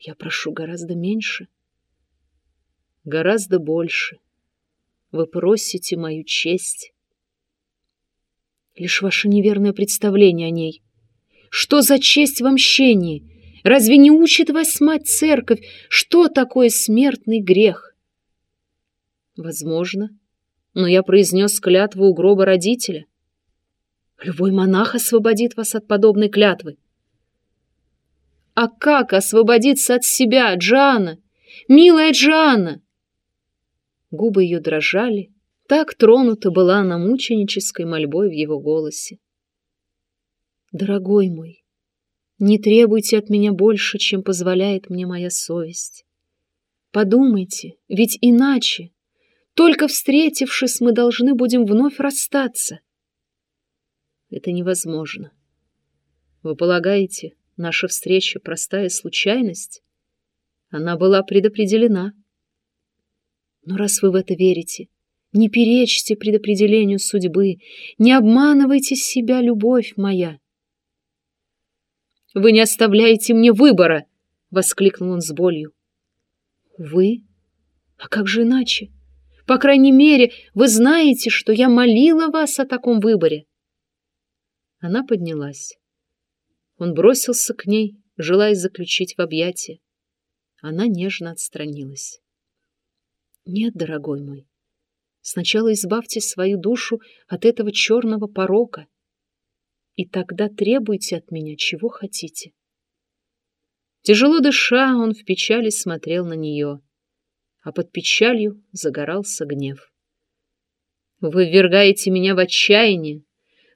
Я прошу гораздо меньше. Гораздо больше. Вы просите мою честь. Лишь ваше неверное представление о ней. Что за честь в мщении? Разве не учит вас мать церковь, что такое смертный грех? Возможно, но я произнес клятву у гроба родителя. Любой монах освободит вас от подобной клятвы. А как освободиться от себя, Джана? Милая Джана! Губы ее дрожали, так тронута была она мученической мольбой в его голосе. Дорогой мой, не требуйте от меня больше, чем позволяет мне моя совесть. Подумайте, ведь иначе, только встретившись, мы должны будем вновь расстаться. Это невозможно. Вы полагаете, наша встреча — простая случайность? Она была предопределена. Но раз вы в это верите, не перечьте предопределению судьбы, не обманывайте себя, любовь моя. «Вы не оставляете мне выбора!» — воскликнул он с болью. «Вы? А как же иначе? По крайней мере, вы знаете, что я молила вас о таком выборе. Она поднялась. Он бросился к ней, желая заключить в объятия. Она нежно отстранилась. «Нет, дорогой мой, сначала избавьте свою душу от этого черного порока, и тогда требуйте от меня, чего хотите». Тяжело дыша, он в печали смотрел на нее, а под печалью загорался гнев. «Вы ввергаете меня в отчаяние,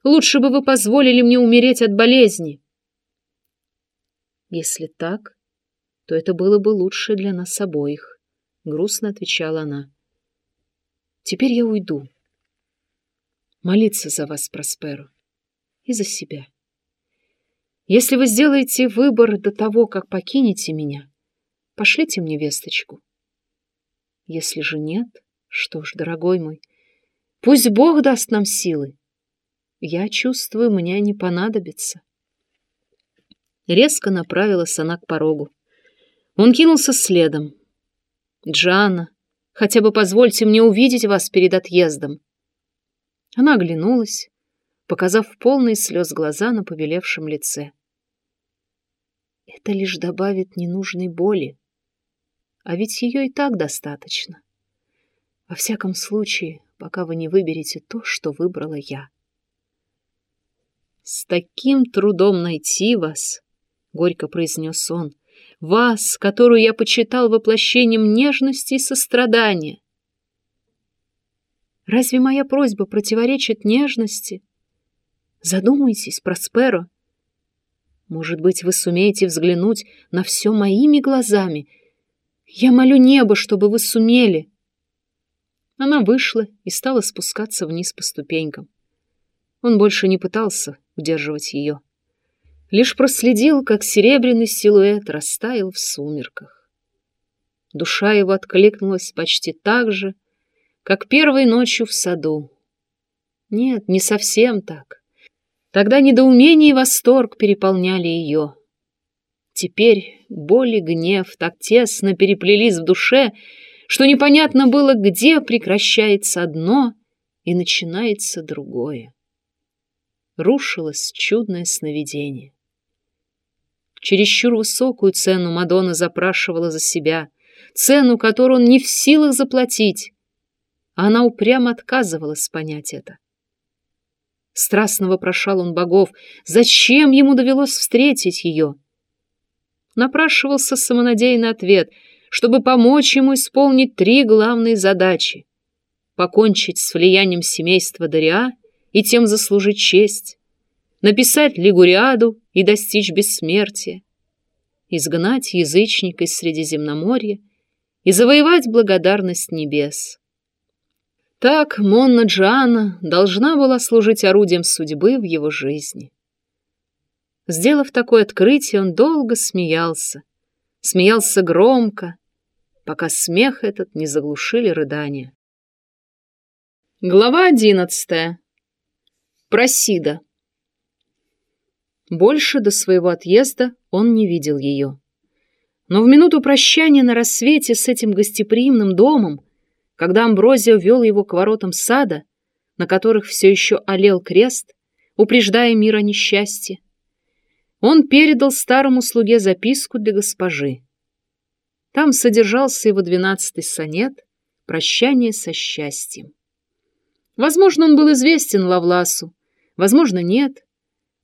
Лучше бы вы позволили мне умереть от болезни. Если так, то это было бы лучше для нас обоих, грустно отвечала она. Теперь я уйду. Молиться за вас, Просперо, и за себя. Если вы сделаете выбор до того, как покинете меня, пошлите мне весточку. Если же нет, что ж, дорогой мой, пусть Бог даст нам силы. Я чувствую, мне не понадобится. Резко направилась она к порогу. Он кинулся следом. «Джанна, хотя бы позвольте мне увидеть вас перед отъездом». Она оглянулась, показав полные слез глаза на побелевшем лице. Это лишь добавит ненужной боли. А ведь ее и так достаточно. Во всяком случае, пока вы не выберете то, что выбрала я. «С таким трудом найти вас», — горько произнес он, — «вас, которую я почитал воплощением нежности и сострадания». Разве моя просьба противоречит нежности? Задумайтесь, Просперо. Может быть, вы сумеете взглянуть на все моими глазами. Я молю небо, чтобы вы сумели. Она вышла и стала спускаться вниз по ступенькам. Он больше не пытался удерживать ее. Лишь проследил, как серебряный силуэт растаял в сумерках. Душа его откликнулась почти так же, как первой ночью в саду. Нет, не совсем так. Тогда недоумение и восторг переполняли ее. Теперь боль и гнев так тесно переплелись в душе, что непонятно было, где прекращается одно и начинается другое рушилось чудное сновидение. Чересчур высокую цену Мадонна запрашивала за себя, цену, которую он не в силах заплатить, она упрямо отказывалась понять это. Страстно вопрошал он богов, зачем ему довелось встретить ее. Напрашивался самонадеянный ответ, чтобы помочь ему исполнить три главные задачи — покончить с влиянием семейства Дариа — и тем заслужить честь, написать Лигуриаду и достичь бессмертия, изгнать язычника из Средиземноморья и завоевать благодарность небес. Так Монна Джана должна была служить орудием судьбы в его жизни. Сделав такое открытие, он долго смеялся, смеялся громко, пока смех этот не заглушили рыдания. Глава одиннадцатая. Просида. Больше до своего отъезда он не видел ее. Но в минуту прощания на рассвете с этим гостеприимным домом, когда Амброзио вел его к воротам сада, на которых все еще олел крест, упреждая мир о несчастье, он передал старому слуге записку для госпожи. Там содержался его двенадцатый сонет «Прощание со счастьем». Возможно, он был известен Лавласу, возможно, нет,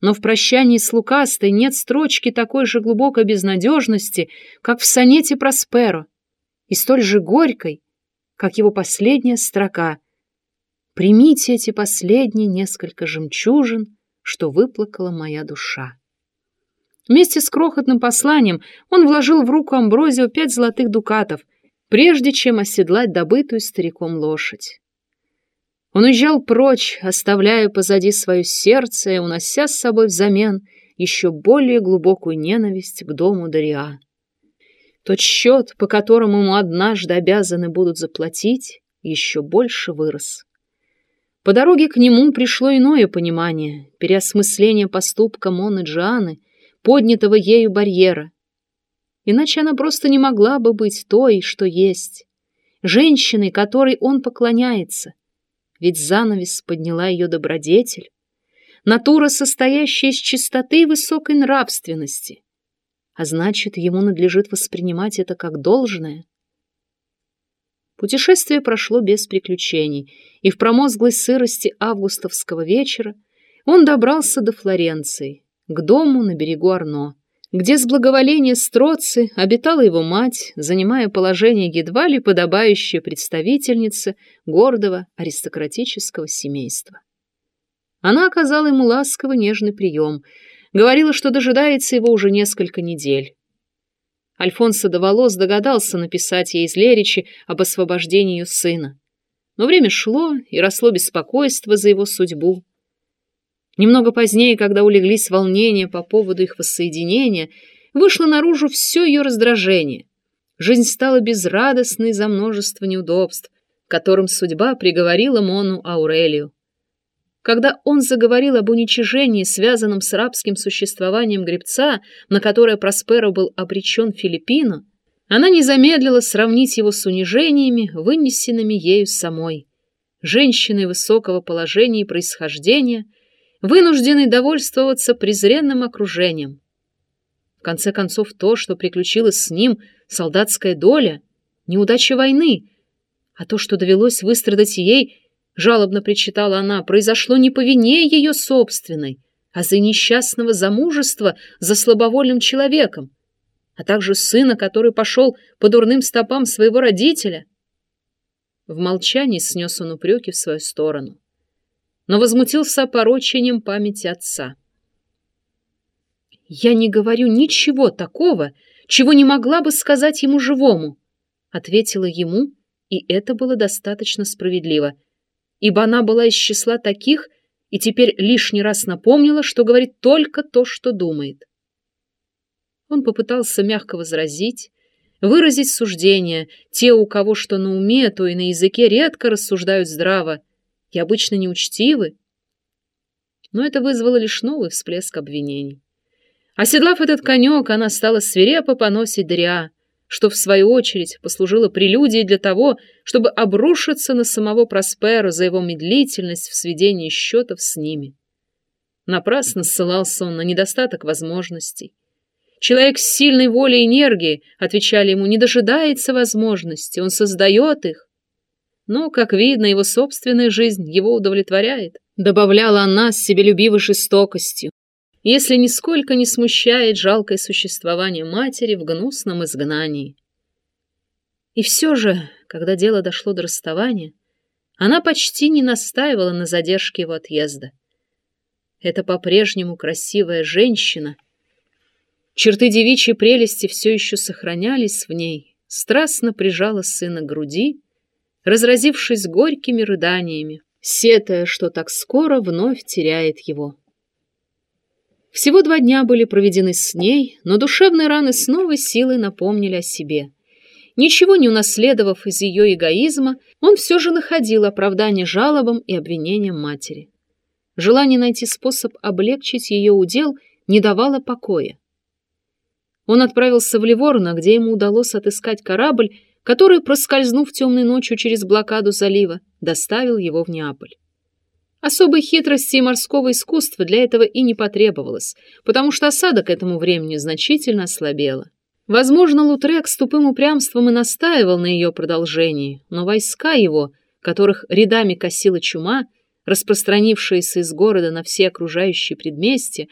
но в прощании с Лукастой нет строчки такой же глубокой безнадежности, как в сонете Просперо, и столь же горькой, как его последняя строка «Примите эти последние несколько жемчужин, что выплакала моя душа». Вместе с крохотным посланием он вложил в руку Амброзио пять золотых дукатов, прежде чем оседлать добытую стариком лошадь. Он уезжал прочь, оставляя позади свое сердце и унося с собой взамен еще более глубокую ненависть к дому Дариа. Тот счет, по которому ему однажды обязаны будут заплатить, еще больше вырос. По дороге к нему пришло иное понимание, переосмысление поступка Моны Джианы, поднятого ею барьера. Иначе она просто не могла бы быть той, что есть, женщиной, которой он поклоняется, ведь занавес подняла ее добродетель, натура, состоящая из чистоты и высокой нравственности, а значит, ему надлежит воспринимать это как должное. Путешествие прошло без приключений, и в промозглой сырости августовского вечера он добрался до Флоренции, к дому на берегу Арно где с благоволения Строцы обитала его мать, занимая положение едва ли подобающее представительнице гордого аристократического семейства. Она оказала ему ласковый нежный прием, говорила, что дожидается его уже несколько недель. Альфонсо Доволос догадался написать ей из Леричи об освобождении сына. Но время шло, и росло беспокойство за его судьбу. Немного позднее, когда улеглись волнения по поводу их воссоединения, вышло наружу все ее раздражение. Жизнь стала безрадостной за множество неудобств, которым судьба приговорила Мону Аурелию. Когда он заговорил об уничижении, связанном с рабским существованием гребца, на которое Просперо был обречен Филиппину, она не замедлила сравнить его с унижениями, вынесенными ею самой. Женщиной высокого положения и происхождения – вынужденный довольствоваться презренным окружением. В конце концов, то, что приключилось с ним, солдатская доля, неудача войны, а то, что довелось выстрадать ей, жалобно причитала она, произошло не по вине ее собственной, а за несчастного замужества за слабовольным человеком, а также сына, который пошел по дурным стопам своего родителя. В молчании снес он упреки в свою сторону но возмутился порочением памяти отца. «Я не говорю ничего такого, чего не могла бы сказать ему живому», ответила ему, и это было достаточно справедливо, ибо она была из числа таких и теперь лишний раз напомнила, что говорит только то, что думает. Он попытался мягко возразить, выразить суждения, те, у кого что на уме, то и на языке редко рассуждают здраво, и обычно неучтивы. Но это вызвало лишь новый всплеск обвинений. Оседлав этот конек, она стала свирепо поносить Дриа, что, в свою очередь, послужило прелюдией для того, чтобы обрушиться на самого Просперу за его медлительность в сведении счетов с ними. Напрасно ссылался он на недостаток возможностей. Человек с сильной волей и энергией, отвечали ему, не дожидается возможности, он создает их. Но, как видно, его собственная жизнь его удовлетворяет, добавляла она с себелюбивой жестокостью, если нисколько не смущает жалкое существование матери в гнусном изгнании. И все же, когда дело дошло до расставания, она почти не настаивала на задержке его отъезда. Это по-прежнему красивая женщина. Черты девичьей прелести все еще сохранялись в ней, страстно прижала сына к груди, разразившись горькими рыданиями, сетая, что так скоро вновь теряет его. Всего два дня были проведены с ней, но душевные раны с новой силой напомнили о себе. Ничего не унаследовав из ее эгоизма, он все же находил оправдание жалобам и обвинениям матери. Желание найти способ облегчить ее удел не давало покоя. Он отправился в Ливорно, где ему удалось отыскать корабль, который, проскользнув темной ночью через блокаду залива, доставил его в Неаполь. Особой хитрости и морского искусства для этого и не потребовалось, потому что осада к этому времени значительно ослабела. Возможно, Лутрек с тупым упрямством и настаивал на ее продолжении, но войска его, которых рядами косила чума, распространившиеся из города на все окружающие предместья,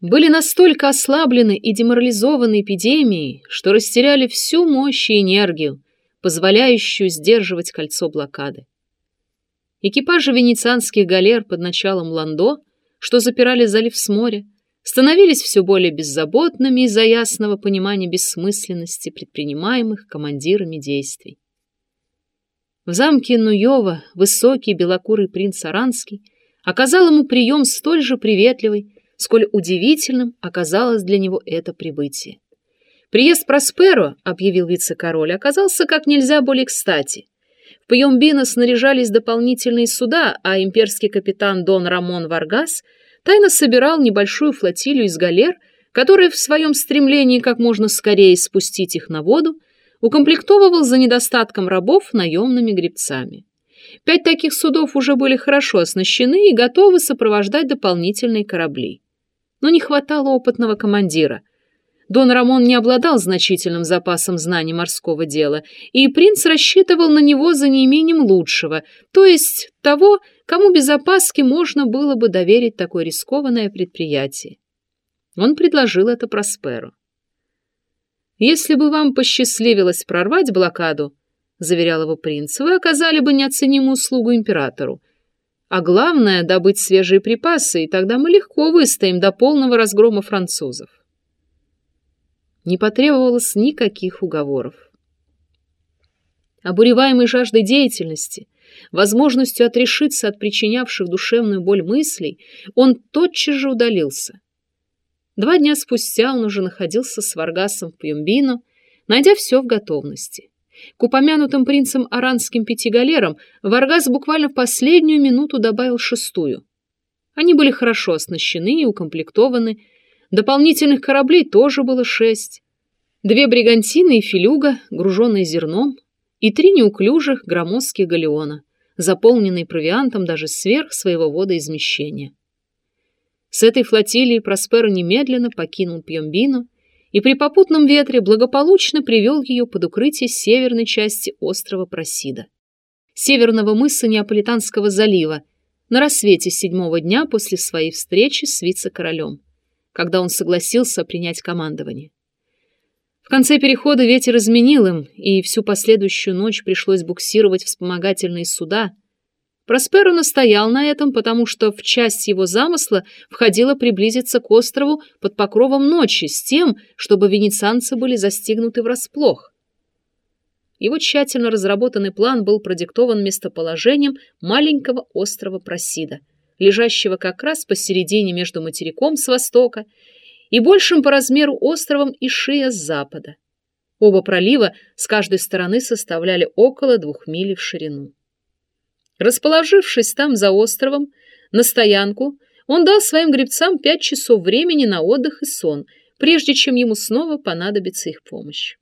были настолько ослаблены и деморализованы эпидемией, что растеряли всю мощь и энергию, позволяющую сдерживать кольцо блокады. Экипажи венецианских галер под началом Ландо, что запирали залив с моря, становились все более беззаботными из-за ясного понимания бессмысленности предпринимаемых командирами действий. В замке Нуева высокий белокурый принц Аранский оказал ему прием столь же приветливый, сколь удивительным оказалось для него это прибытие. Приезд Просперо, объявил вице-король, оказался как нельзя более кстати. В Пьембино снаряжались дополнительные суда, а имперский капитан Дон Рамон Варгас тайно собирал небольшую флотилию из галер, которые в своем стремлении как можно скорее спустить их на воду, укомплектовывал за недостатком рабов наемными гребцами. Пять таких судов уже были хорошо оснащены и готовы сопровождать дополнительные корабли. Но не хватало опытного командира, Дон Рамон не обладал значительным запасом знаний морского дела, и принц рассчитывал на него за неимением лучшего, то есть того, кому без опаски можно было бы доверить такое рискованное предприятие. Он предложил это Просперу. «Если бы вам посчастливилось прорвать блокаду, — заверял его принц, — вы оказали бы неоценимую услугу императору. А главное — добыть свежие припасы, и тогда мы легко выстоим до полного разгрома французов не потребовалось никаких уговоров. Обуреваемый жаждой деятельности, возможностью отрешиться от причинявших душевную боль мыслей, он тотчас же удалился. Два дня спустя он уже находился с Варгасом в Пьюмбино, найдя все в готовности. К упомянутым принцам аранским пятигалерам Варгас буквально в последнюю минуту добавил шестую. Они были хорошо оснащены и укомплектованы, Дополнительных кораблей тоже было шесть. Две бригантины и филюга, груженные зерном, и три неуклюжих громоздких галеона, заполненные провиантом даже сверх своего водоизмещения. С этой флотилией Просперо немедленно покинул Пьембино и при попутном ветре благополучно привел ее под укрытие северной части острова Просида, северного мыса Неаполитанского залива, на рассвете седьмого дня после своей встречи с вице-королем когда он согласился принять командование. В конце перехода ветер изменил им, и всю последующую ночь пришлось буксировать вспомогательные суда. Просперо настоял на этом, потому что в часть его замысла входило приблизиться к острову под покровом ночи с тем, чтобы венецианцы были застигнуты врасплох. Его тщательно разработанный план был продиктован местоположением маленького острова Просида — лежащего как раз посередине между материком с востока и большим по размеру островом Ишия с запада. Оба пролива с каждой стороны составляли около двух миль в ширину. Расположившись там за островом, на стоянку, он дал своим гребцам пять часов времени на отдых и сон, прежде чем ему снова понадобится их помощь.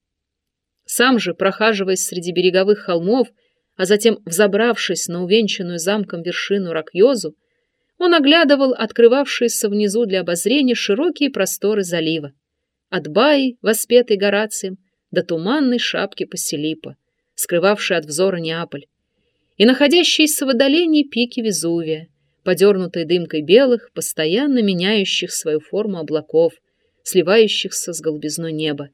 Сам же, прохаживаясь среди береговых холмов, а затем взобравшись на увенчанную замком вершину Ракьозу, он оглядывал открывавшиеся внизу для обозрения широкие просторы залива. От Баи, воспетой Горацием, до туманной шапки Поселипа, скрывавшей от взора Неаполь, и находящиеся в отдалении пики Везувия, подернутые дымкой белых, постоянно меняющих свою форму облаков, сливающихся с голубизной неба.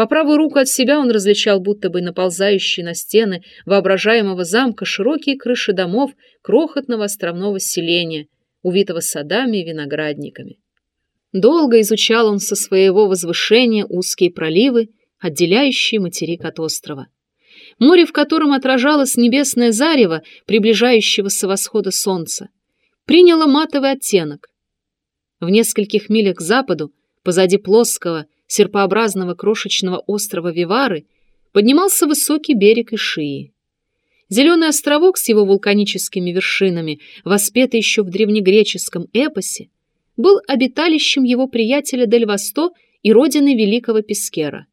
По правую руку от себя он различал будто бы наползающие на стены воображаемого замка широкие крыши домов крохотного островного селения, увитого садами и виноградниками. Долго изучал он со своего возвышения узкие проливы, отделяющие материк от острова. Море, в котором отражалось небесное зарево, приближающегося восхода солнца, приняло матовый оттенок. В нескольких милях к западу, позади плоского, серпообразного крошечного острова Вивары поднимался высокий берег Ишии. Зеленый островок с его вулканическими вершинами, воспетый еще в древнегреческом эпосе, был обиталищем его приятеля Дель Восто и родиной великого Пескера.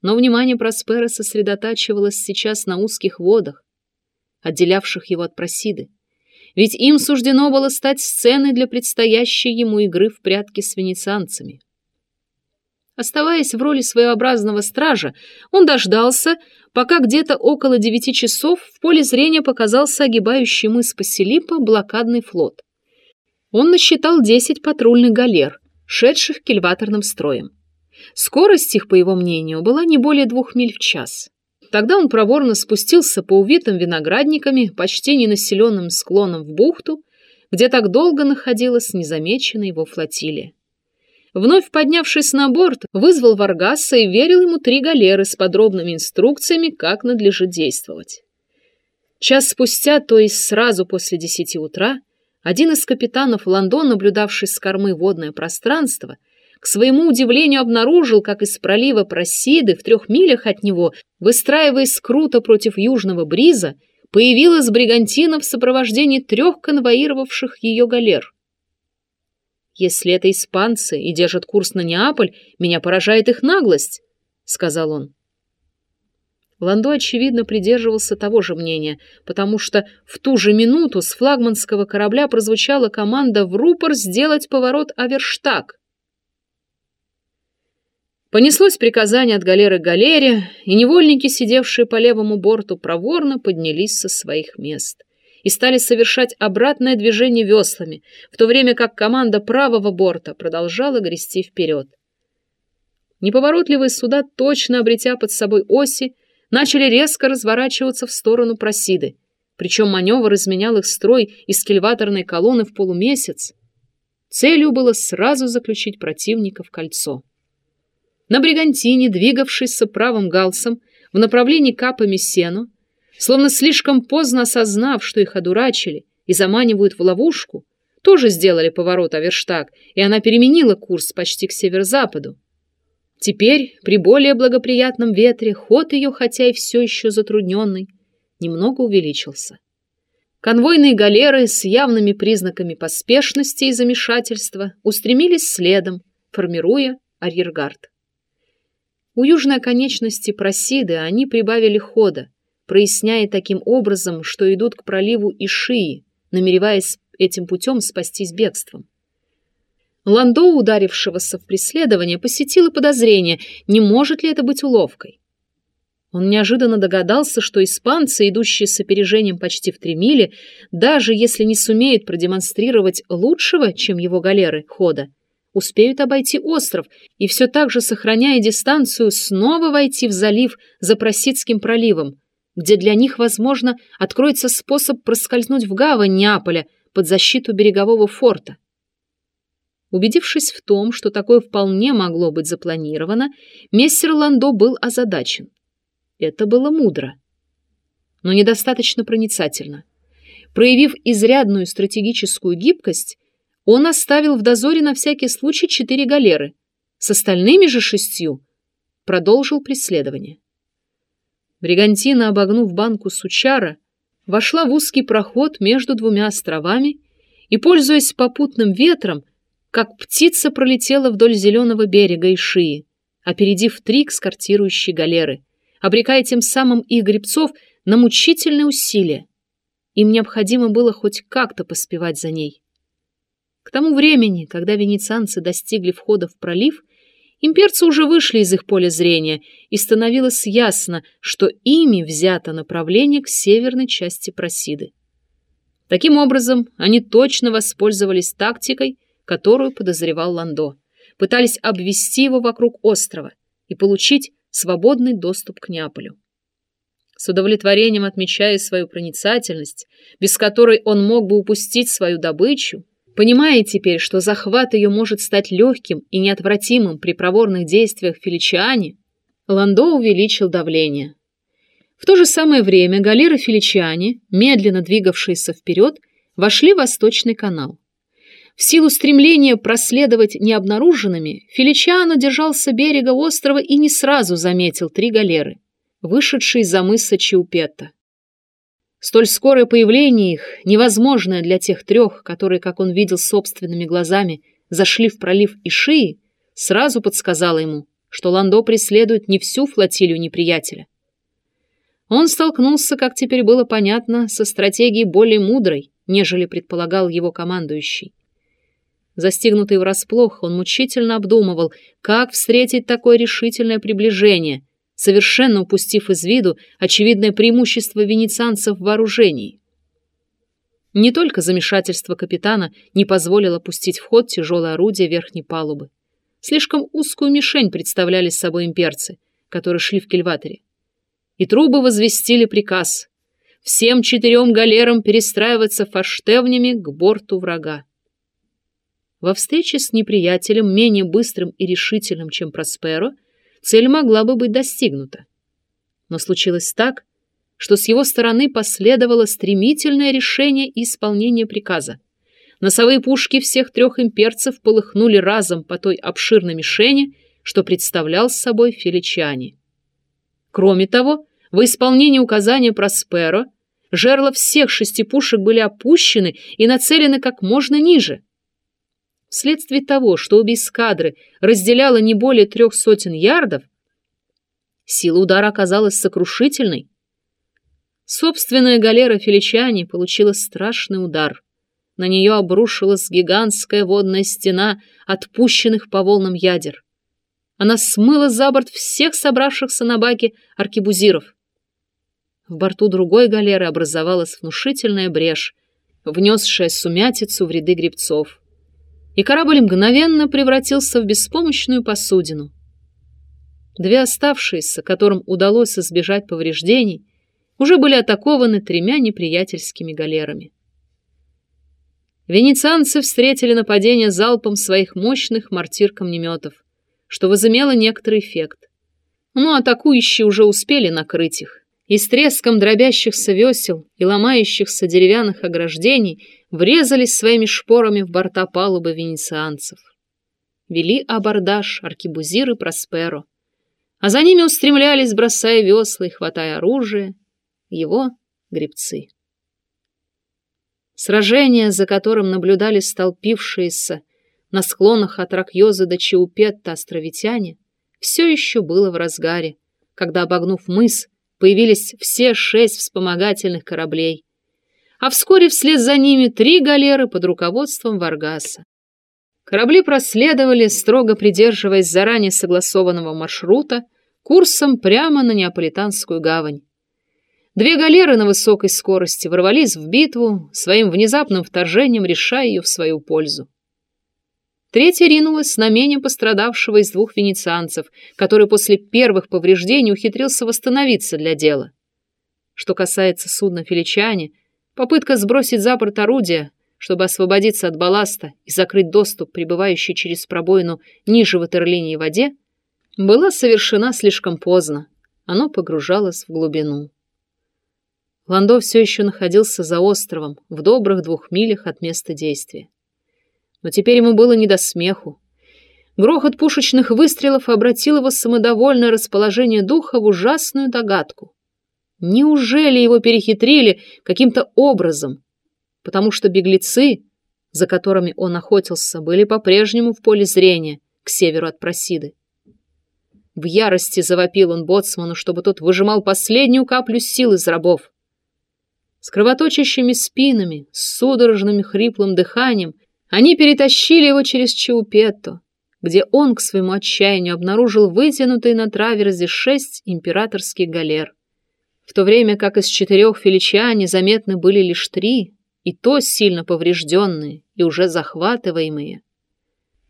Но внимание Проспера сосредотачивалось сейчас на узких водах, отделявших его от Просиды, ведь им суждено было стать сценой для предстоящей ему игры в прятки с венецианцами. Оставаясь в роли своеобразного стража, он дождался, пока где-то около девяти часов в поле зрения показался огибающий мыс Паселипа блокадный флот. Он насчитал десять патрульных галер, шедших кильваторным строем. Скорость их, по его мнению, была не более двух миль в час. Тогда он проворно спустился по увитым виноградниками, почти ненаселенным склоном в бухту, где так долго находилась незамеченная его флотилия. Вновь поднявшись на борт, вызвал Варгаса и верил ему три галеры с подробными инструкциями, как надлежит действовать. Час спустя, то есть сразу после десяти утра, один из капитанов Лондон, наблюдавший с кормы водное пространство, к своему удивлению обнаружил, как из пролива Просиды в трех милях от него, выстраиваясь круто против южного бриза, появилась бригантина в сопровождении трех конвоировавших ее галер. «Если это испанцы и держат курс на Неаполь, меня поражает их наглость», — сказал он. Ландо, очевидно, придерживался того же мнения, потому что в ту же минуту с флагманского корабля прозвучала команда в рупор сделать поворот Аверштаг. Понеслось приказание от галеры к галере, и невольники, сидевшие по левому борту, проворно поднялись со своих мест — и стали совершать обратное движение веслами, в то время как команда правого борта продолжала грести вперед. Неповоротливые суда, точно обретя под собой оси, начали резко разворачиваться в сторону Просиды, причем маневр изменял их строй из кильваторной колонны в полумесяц. Целью было сразу заключить противника в кольцо. На бригантине, двигавшийся правым галсом в направлении Капа Мессену, словно слишком поздно осознав, что их одурачили и заманивают в ловушку, тоже сделали поворот Аверштаг, и она переменила курс почти к северо-западу. Теперь, при более благоприятном ветре, ход ее, хотя и все еще затрудненный, немного увеличился. Конвойные галеры с явными признаками поспешности и замешательства устремились следом, формируя арьергард. У южной оконечности Просиды они прибавили хода, проясняя таким образом, что идут к проливу Ишии, намереваясь этим путем спастись бегством. Ландо, ударившегося в преследование, посетило подозрение, не может ли это быть уловкой. Он неожиданно догадался, что испанцы, идущие с опережением почти в три мили, даже если не сумеют продемонстрировать лучшего, чем его галеры, хода, успеют обойти остров и все так же, сохраняя дистанцию, снова войти в залив за Просидским проливом, где для них, возможно, откроется способ проскользнуть в гавань Неаполя под защиту берегового форта. Убедившись в том, что такое вполне могло быть запланировано, мессер Ландо был озадачен. Это было мудро, но недостаточно проницательно. Проявив изрядную стратегическую гибкость, он оставил в дозоре на всякий случай четыре галеры. С остальными же шестью продолжил преследование. Бригантина, обогнув банку Сучара, вошла в узкий проход между двумя островами и, пользуясь попутным ветром, как птица пролетела вдоль зеленого берега и шии, опередив три скортирующие галеры, обрекая тем самым их гребцов на мучительные усилия. Им необходимо было хоть как-то поспевать за ней. К тому времени, когда венецианцы достигли входа в пролив, Имперцы уже вышли из их поля зрения, и становилось ясно, что ими взято направление к северной части Просиды. Таким образом, они точно воспользовались тактикой, которую подозревал Ландо. Пытались обвести его вокруг острова и получить свободный доступ к Неаполю. С удовлетворением отмечая свою проницательность, без которой он мог бы упустить свою добычу, Понимая теперь, что захват ее может стать легким и неотвратимым при проворных действиях Феличиани, Ландо увеличил давление. В то же самое время галеры Феличиани, медленно двигавшиеся вперед, вошли в Восточный канал. В силу стремления проследовать необнаруженными, Феличиано держался берега острова и не сразу заметил три галеры, вышедшие из-за мыса Чиупетта. Столь скорое появление их, невозможное для тех трех, которые, как он видел собственными глазами, зашли в пролив Ишии, сразу подсказала ему, что Ландо преследует не всю флотилию неприятеля. Он столкнулся, как теперь было понятно, со стратегией более мудрой, нежели предполагал его командующий. Застигнутый врасплох, он мучительно обдумывал, как встретить такое решительное приближение, совершенно упустив из виду очевидное преимущество венецианцев в вооружении. Не только замешательство капитана не позволило пустить в ход тяжелое орудие верхней палубы. Слишком узкую мишень представляли собой имперцы, которые шли в кильваторе. И трубы возвестили приказ всем четырем галерам перестраиваться форштевнями к борту врага. Во встрече с неприятелем, менее быстрым и решительным, чем Просперо, цель могла бы быть достигнута. Но случилось так, что с его стороны последовало стремительное решение и исполнение приказа. Носовые пушки всех трех имперцев полыхнули разом по той обширной мишени, что представлял собой Феличани. Кроме того, в исполнении указания Просперо жерла всех шести пушек были опущены и нацелены как можно ниже — Вследствие того, что обе эскадры разделяло не более трех сотен ярдов, сила удара оказалась сокрушительной. Собственная галера Феличани получила страшный удар. На нее обрушилась гигантская водная стена отпущенных по волнам ядер. Она смыла за борт всех собравшихся на баке аркебузиров. В борту другой галеры образовалась внушительная брешь, внесшая сумятицу в ряды гребцов и корабль мгновенно превратился в беспомощную посудину. Две оставшиеся, которым удалось избежать повреждений, уже были атакованы тремя неприятельскими галерами. Венецианцы встретили нападение залпом своих мощных мортир-камнеметов, что возымело некоторый эффект. Но атакующие уже успели накрыть их и с треском дробящихся весел и ломающихся деревянных ограждений врезались своими шпорами в борта палубы венецианцев. Вели абордаж аркебузиры Просперо, а за ними устремлялись, бросая весла и хватая оружие, его гребцы. Сражение, за которым наблюдали столпившиеся на склонах от Ракьоза до Чаупетта островитяне, все еще было в разгаре, когда, обогнув мыс, появились все шесть вспомогательных кораблей, а вскоре вслед за ними три галеры под руководством Варгаса. Корабли проследовали, строго придерживаясь заранее согласованного маршрута, курсом прямо на Неаполитанскую гавань. Две галеры на высокой скорости ворвались в битву, своим внезапным вторжением решая ее в свою пользу. Третья ринулась на менее пострадавшего из двух венецианцев, который после первых повреждений ухитрился восстановиться для дела. Что касается судна «Феличане», попытка сбросить за борт орудия, чтобы освободиться от балласта и закрыть доступ, прибывающий через пробоину ниже ватерлинии воде, была совершена слишком поздно. Оно погружалось в глубину. Ландо все еще находился за островом, в добрых двух милях от места действия но теперь ему было не до смеху. Грохот пушечных выстрелов обратил его самодовольное расположение духа в ужасную догадку. Неужели его перехитрили каким-то образом? Потому что беглецы, за которыми он охотился, были по-прежнему в поле зрения, к северу от Просиды. В ярости завопил он боцману, чтобы тот выжимал последнюю каплю сил из рабов. С кровоточащими спинами, с судорожным хриплым дыханием они перетащили его через Чаупетто, где он, к своему отчаянию, обнаружил вытянутые на траверзе шесть императорских галер. В то время как из четырех филичане заметны были лишь три, и то сильно поврежденные и уже захватываемые.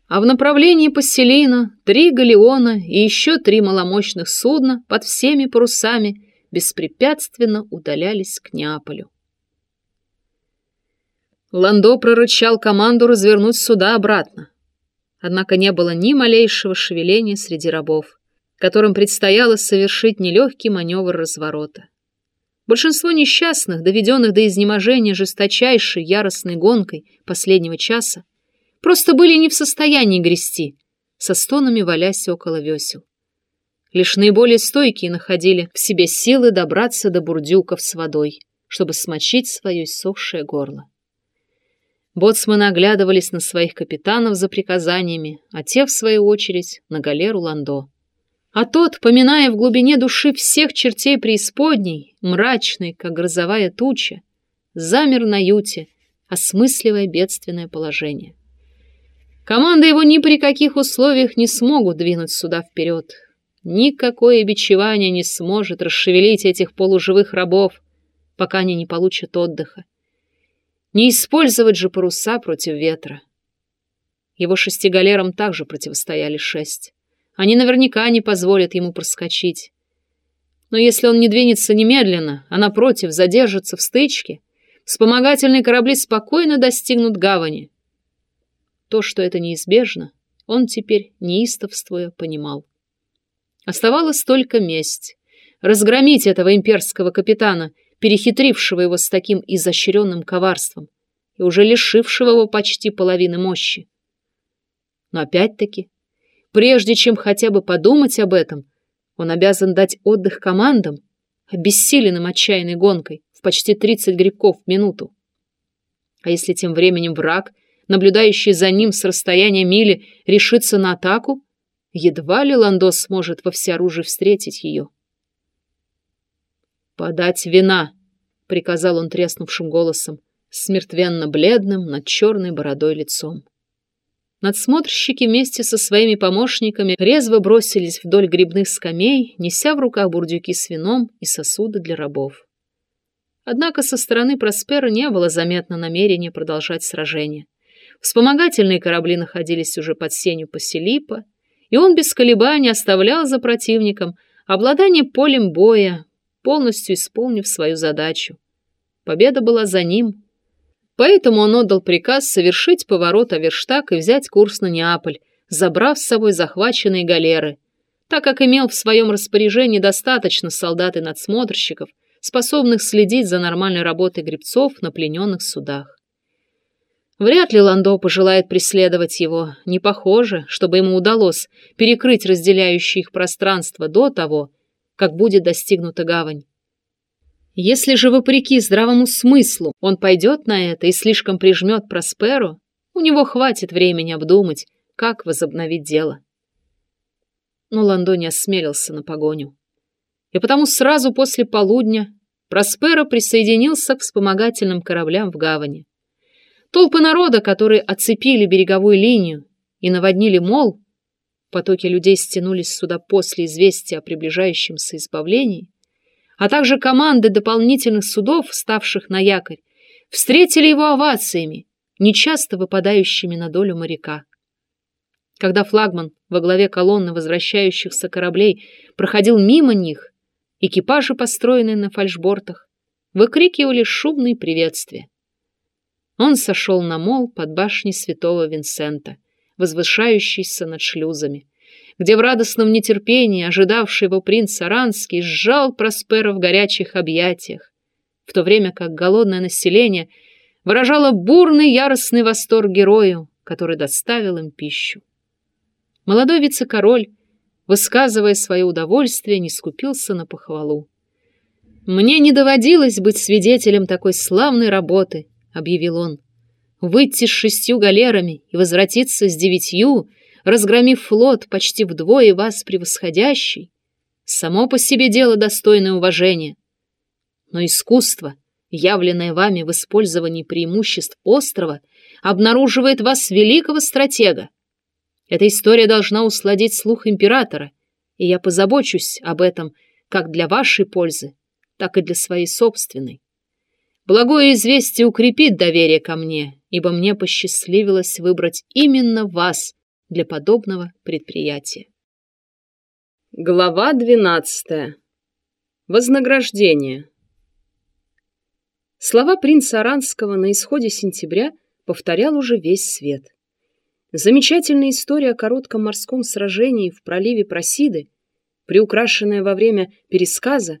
А в направлении Пасселина три галеона и еще три маломощных судна под всеми парусами беспрепятственно удалялись к Неаполю. Ландо прорычал команду развернуть суда обратно. Однако не было ни малейшего шевеления среди рабов, которым предстояло совершить нелегкий маневр разворота. Большинство несчастных, доведенных до изнеможения жесточайшей яростной гонкой последнего часа, просто были не в состоянии грести, со стонами валясь около весел. Лишь наиболее стойкие находили в себе силы добраться до бурдюков с водой, чтобы смочить свое иссохшее горло. Боцманы оглядывались на своих капитанов за приказаниями, а те, в свою очередь, на галеру Ландо. А тот, поминая в глубине души всех чертей преисподней, мрачный, как грозовая туча, замер на юте, осмысливая бедственное положение. Команда его ни при каких условиях не смогут двинуть сюда вперед. Никакое бичевание не сможет расшевелить этих полуживых рабов, пока они не получат отдыха. Не использовать же паруса против ветра. Его шестигалерам также противостояли шесть. Они наверняка не позволят ему проскочить. Но если он не двинется немедленно, а напротив задержится в стычке, вспомогательные корабли спокойно достигнут гавани. То, что это неизбежно, он теперь, неистовствуя, понимал. Оставалась только месть. Разгромить этого имперского капитана, перехитрившего его с таким изощренным коварством и уже лишившего его почти половины мощи. Но опять-таки, прежде чем хотя бы подумать об этом, он обязан дать отдых командам, обессиленным отчаянной гонкой в почти 30 грибков в минуту. А если тем временем враг — наблюдающий за ним с расстояния мили, решится на атаку, едва ли Ландос сможет во всеоружии встретить ее. «Подать вина!» — приказал он треснувшим голосом, смертвенно бледным, над черной бородой лицом. Надсмотрщики вместе со своими помощниками резво бросились вдоль грибных скамей, неся в руках бурдюки с вином и сосуды для рабов. Однако со стороны Проспера не было заметно намерения продолжать сражение. Вспомогательные корабли находились уже под сенью Поселипа, и он без колебаний оставлял за противником обладание полем боя, полностью исполнив свою задачу. Победа была за ним. Поэтому он отдал приказ совершить поворот Аверштаг и взять курс на Неаполь, забрав с собой захваченные галеры, так как имел в своем распоряжении достаточно солдат и надсмотрщиков, способных следить за нормальной работой гребцов на плененных судах. Вряд ли Ландо пожелает преследовать его. Не похоже, чтобы ему удалось перекрыть разделяющее их пространство до того, как будет достигнута гавань. Если же, вопреки здравому смыслу, он пойдет на это и слишком прижмет Просперу, у него хватит времени обдумать, как возобновить дело. Но Ландо не осмелился на погоню. И потому сразу после полудня Проспера присоединился к вспомогательным кораблям в гавани. Толпы народа, которые оцепили береговую линию и наводнили мол, потоки людей стянулись сюда после известия о приближающемся избавлении, а также команды дополнительных судов, ставших на якорь, встретили его овациями, нечасто выпадающими на долю моряка. Когда флагман во главе колонны возвращающихся кораблей проходил мимо них, экипажи, построенные на фальшбортах, выкрикивали шумные приветствия. Он сошел на мол под башней святого Винсента, возвышающейся над шлюзами, где в радостном нетерпении ожидавший его принц Аранский сжал Проспера в горячих объятиях, в то время как голодное население выражало бурный яростный восторг герою, который доставил им пищу. Молодой вице-король, высказывая свое удовольствие, не скупился на похвалу. «Мне не доводилось быть свидетелем такой славной работы», объявил он. «Выйти с шестью галерами и возвратиться с девятью, разгромив флот почти вдвое вас превосходящий, само по себе дело достойное уважения. Но искусство, явленное вами в использовании преимуществ острова, обнаруживает вас великого стратега. Эта история должна усладить слух императора, и я позабочусь об этом как для вашей пользы, так и для своей собственной. Благое известие укрепит доверие ко мне, ибо мне посчастливилось выбрать именно вас для подобного предприятия. Глава двенадцатая. Вознаграждение. Слова принца Аранского на исходе сентября повторял уже весь свет. Замечательная история о коротком морском сражении в проливе Просиды, приукрашенная во время пересказа,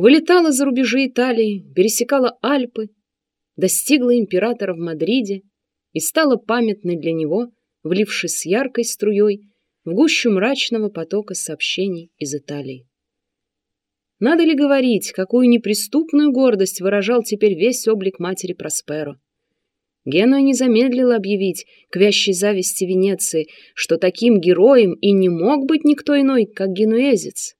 Вылетала за рубежи Италии, пересекала Альпы, достигла императора в Мадриде и стала памятной для него, влившись яркой струей в гущу мрачного потока сообщений из Италии. Надо ли говорить, какую неприступную гордость выражал теперь весь облик матери Просперо? Генуя не замедлила объявить к вящей зависти Венеции, что таким героем и не мог быть никто иной, как генуэзец.